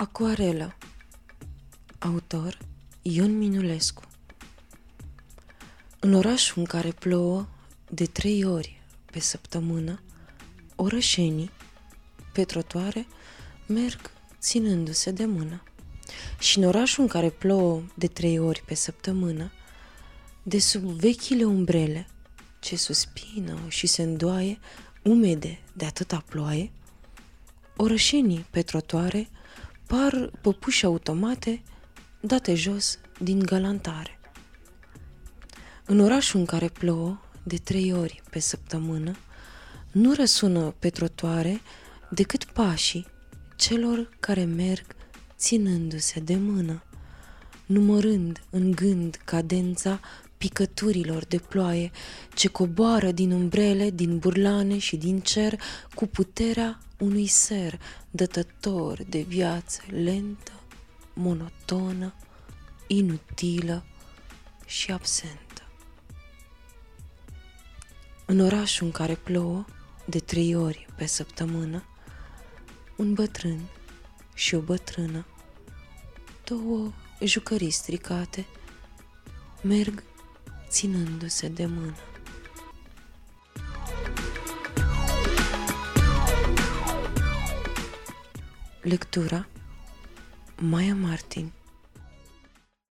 Acuarelă Autor Ion Minulescu În orașul în care plouă de trei ori pe săptămână, orășenii pe trotoare merg ținându-se de mână. Și în orașul în care plouă de trei ori pe săptămână, de sub vechile umbrele ce suspină și se îndoaie, umede de atâta ploaie, orășenii pe trotoare par păpuși automate date jos din galantare. În orașul în care plouă de trei ori pe săptămână, nu răsună pe trotoare decât pașii celor care merg ținându-se de mână, numărând în gând cadența picăturilor de ploaie ce coboară din umbrele, din burlane și din cer cu puterea unui ser dătător de viață lentă, monotonă, inutilă și absentă. În orașul în care plouă de trei ori pe săptămână, un bătrân și o bătrână, două jucării stricate, merg ținându-se de mână. Lectura Maya Martin